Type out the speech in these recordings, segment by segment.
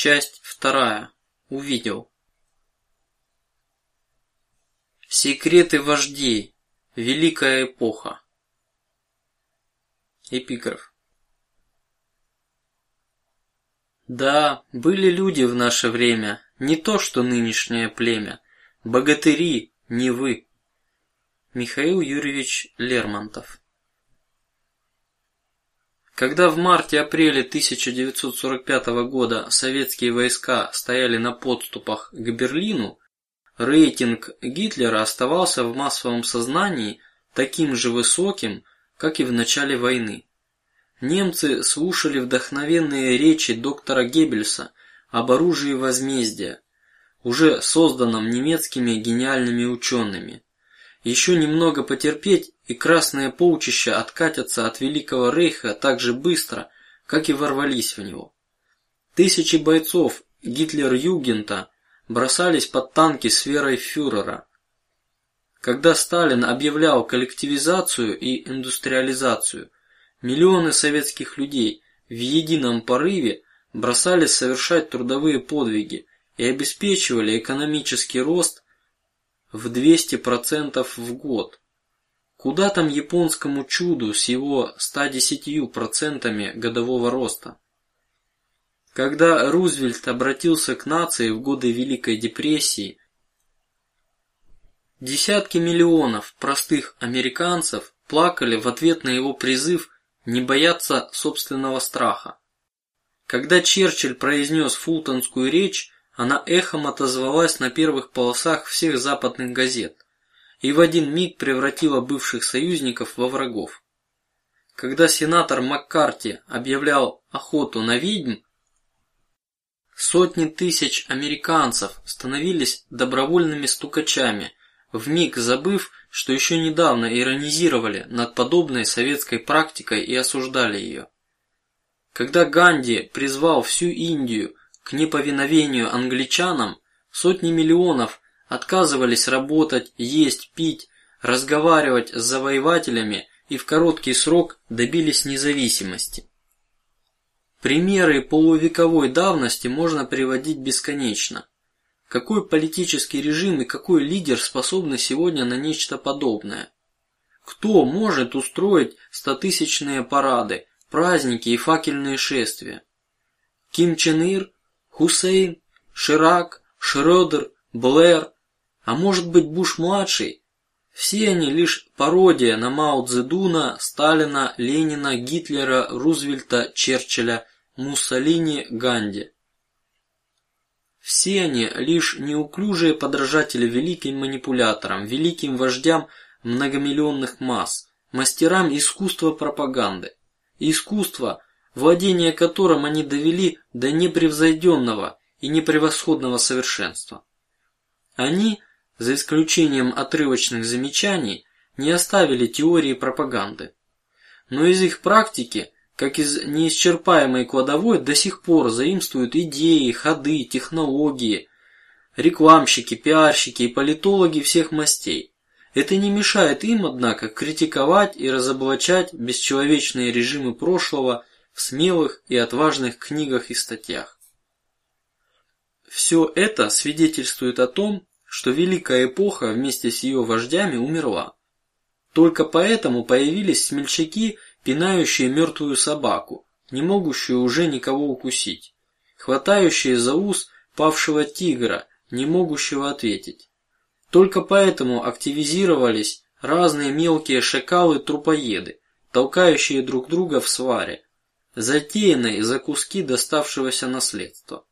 Часть вторая. Увидел. Секреты вождей. Великая эпоха. Эпиграф. Да, были люди в наше время, не то что нынешнее племя, богатыри, не вы. Михаил Юрьевич Лермонтов. Когда в марте-апреле 1945 года советские войска стояли на подступах к Берлину, рейтинг Гитлера оставался в массовом сознании таким же высоким, как и в начале войны. Немцы слушали вдохновенные речи доктора Геббельса об оружии возмездия, уже созданном немецкими гениальными учеными. Еще немного потерпеть, и красные полчища откатятся от Великого Рейха так же быстро, как и ворвались в него. Тысячи бойцов Гитлер-Югента бросались под танки с верой фюрера. Когда Сталин объявлял коллективизацию и индустриализацию, миллионы советских людей в едином порыве бросались совершать трудовые подвиги и обеспечивали экономический рост в 200 процентов в год. Куда там японскому чуду с его 110 процентами годового роста? Когда Рузвельт обратился к нации в годы Великой депрессии, десятки миллионов простых американцев плакали в ответ на его призыв не бояться собственного страха. Когда Черчилль произнес фултонскую речь, она эхом отозвалась на первых полосах всех западных газет и в один миг превратила бывших союзников во врагов. Когда сенатор Маккарти объявлял охоту на ведьм, сотни тысяч американцев становились добровольными стукачами, в миг забыв, что еще недавно иронизировали над подобной советской практикой и осуждали ее. Когда Ганди призвал всю Индию к неповиновению англичанам сотни миллионов отказывались работать, есть, пить, разговаривать с завоевателями и в короткий срок добились независимости. Примеры полувековой давности можно приводить бесконечно. Какой политический режим и какой лидер способны сегодня на нечто подобное? Кто может устроить стотысячные парады, праздники и факельные шествия? Ким Чен Ир Хусейн, Ширак, Шрёдер, Блэр, а может быть Буш младший? Все они лишь пародия на Мао Цзэдуна, Сталина, Ленина, Гитлера, Рузвельта, Черчилля, Муссолини, Ганди. Все они лишь неуклюжие подражатели великим манипуляторам, великим вождям многомиллионных масс, мастерам искусства пропаганды, искусства, владение которым они довели до непревзойденного и непревосходного совершенства. Они, за исключением отрывочных замечаний, не оставили теории пропаганды, но из их практики, как из неисчерпаемой кладовой, до сих пор заимствуют идеи, ходы, технологии, рекламщики, пиарщики и политологи всех мастей. Это не мешает им, однако, критиковать и разоблачать бесчеловечные режимы прошлого в смелых и отважных книгах и статьях. Все это свидетельствует о том, что великая эпоха вместе с ее вождями умерла. Только поэтому появились смельчаки, пинающие мертвую собаку, не могущую уже никого укусить, хватающие за ус павшего тигра, не могущего ответить. Только поэтому активизировались разные мелкие шакалы-трупоеды, толкающие друг друга в сваре, затеянной за куски доставшегося наследства.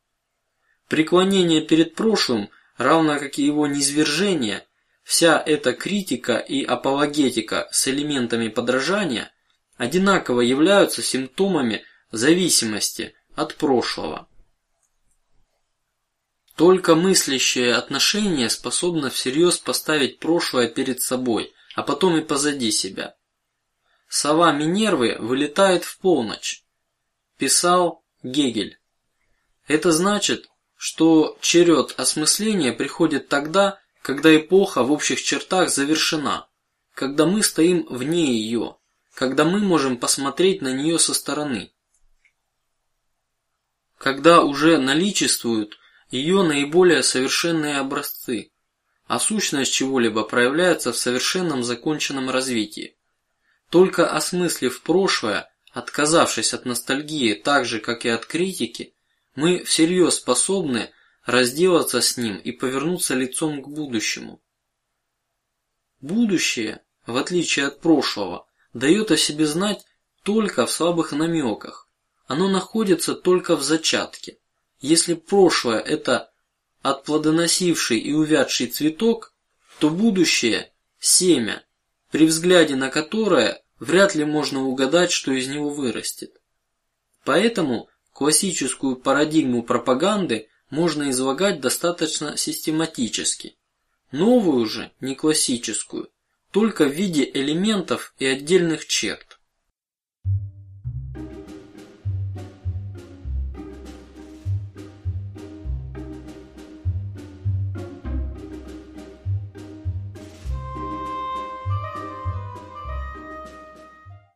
Преклонение перед прошлым, равно как и его низвержение, вся эта критика и апологетика с элементами подражания одинаково являются симптомами зависимости от прошлого. Только мыслящее отношение способно всерьез поставить прошлое перед собой, а потом и позади себя. Сова Минервы вылетает в полночь писал Гегель. Это значит, что черед осмысления приходит тогда, когда эпоха в общих чертах завершена, когда мы стоим вне ее, когда мы можем посмотреть на нее со стороны. когда уже наличествуют ее наиболее совершенные образцы, а сущность чего-либо проявляется в совершенном законченном развитии. Только осмыслив прошлое, отказавшись от ностальгии, так же как и от критики, мы всерьез способны разделаться с ним и повернуться лицом к будущему. Будущее, в отличие от прошлого, дает о себе знать только в слабых намеках. Оно находится только в зачатке. Если прошлое это отплодоносивший и увядший цветок, то будущее семя, при взгляде на которое вряд ли можно угадать, что из него вырастет. Поэтому классическую парадигму пропаганды можно излагать достаточно систематически. Новую же, не классическую, только в виде элементов и отдельных черт.